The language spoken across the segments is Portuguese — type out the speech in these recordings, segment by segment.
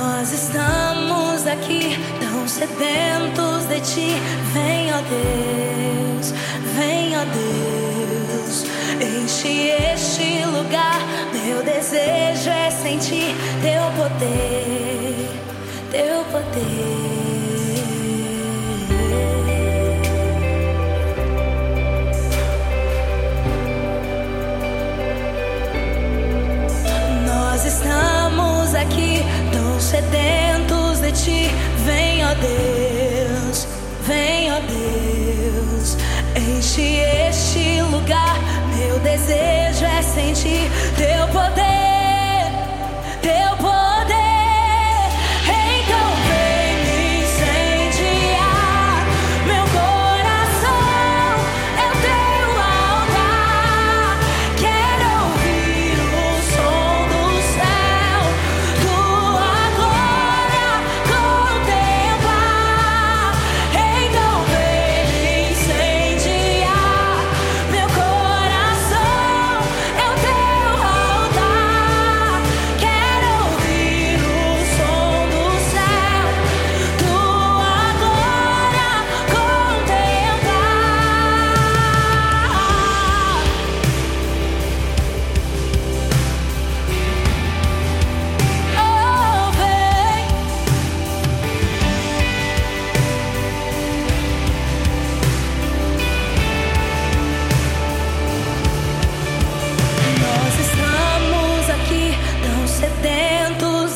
Nós estamos aqui tão sedentos de ti. Vem, ó Deus, vem, ó Deus. Enche este lugar. Meu desejo é sentir teu poder, teu poder. Ó Deus, vem, ó Deus. Enche este lugar. Meu desejo é sentir teu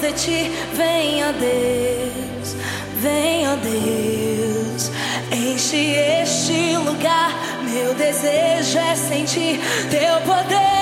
de ti. Ó Deus, ó Deus. Enche este lugar. Meu desejo é sentir teu poder.